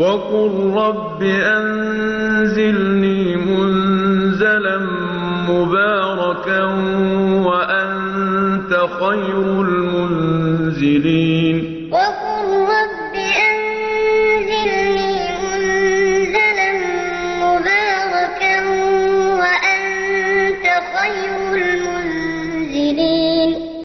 وَقُل رَّبِّ أَنزِلْنِي مُنزَلًا مُّبَارَكًا وَأَنتَ خَيْرُ الْمُنزِلِينَ وَقُل رَّبِّ أَنزِلْنِي مُنزَلًا مُّبَارَكًا وَأَنتَ خَيْرُ الْمُنزِلِينَ